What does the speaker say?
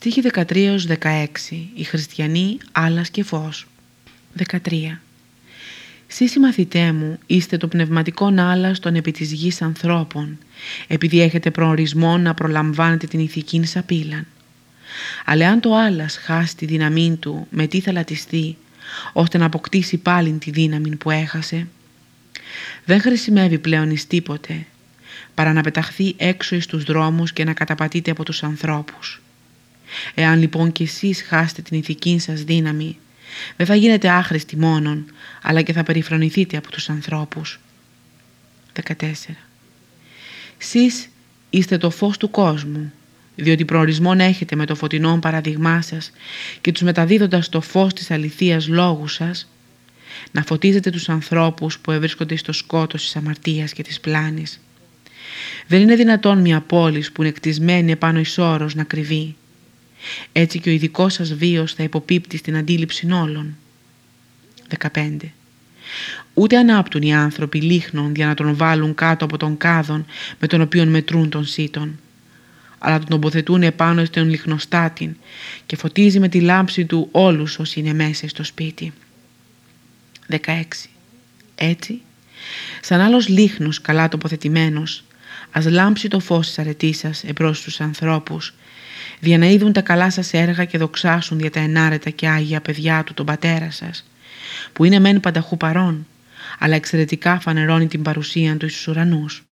Στίχη 13-16 Οι χριστιανοί άλλας και φως 13 Σεις οι μαθητέ μου είστε το πνευματικό άλας των επί της γης ανθρώπων επειδή έχετε προορισμό να προλαμβάνετε την ηθική σαπίλαν. Αλλά αν το άλας χάσει τη δύναμή του με τι θα λατιστεί ώστε να αποκτήσει πάλι τη δύναμη που έχασε δεν χρησιμεύει πλέον εις τίποτε παρά να πεταχθεί έξω εις τους δρόμους και να καταπατείτε από τους ανθρώπους. Εάν λοιπόν κι εσείς χάσετε την ηθική σας δύναμη, δεν θα γίνετε άχρηστοι μόνον, αλλά και θα περιφρονηθείτε από τους ανθρώπους. 14. Σεις είστε το φως του κόσμου, διότι προορισμόν έχετε με το φωτεινό παραδειγμά σας και τους μεταδίδοντας το φως της αληθείας λόγου σας, να φωτίζετε τους ανθρώπους που ευρίσκονται στο σκότος της αμαρτίας και της πλάνης. Δεν είναι δυνατόν μια πόλη που είναι κτισμένη επάνω εις όρος να κρυβεί. Έτσι και ο ειδικός σας βίος θα υποπίπτει στην αντίληψη όλων. 15. Ούτε ανάπτουν οι άνθρωποι λίχνον για να τον βάλουν κάτω από τον κάδον με τον οποίο μετρούν τον σύτον, αλλά τον τοποθετούν επάνω στον λιχνοστάτην και φωτίζει με τη λάμψη του όλους όσοι είναι μέσα στο σπίτι. 16. Έτσι, σαν άλλος λίχνος καλά τοποθετημένος, ας λάμψει το φως της αρετής σας εμπρός στους ανθρώπους, για να είδουν τα καλά σας έργα και δοξάσουν για τα ενάρετα και άγια παιδιά του τον πατέρα σας, που είναι μεν πανταχού παρών, αλλά εξαιρετικά φανερώνει την παρουσία του στους ουρανούς.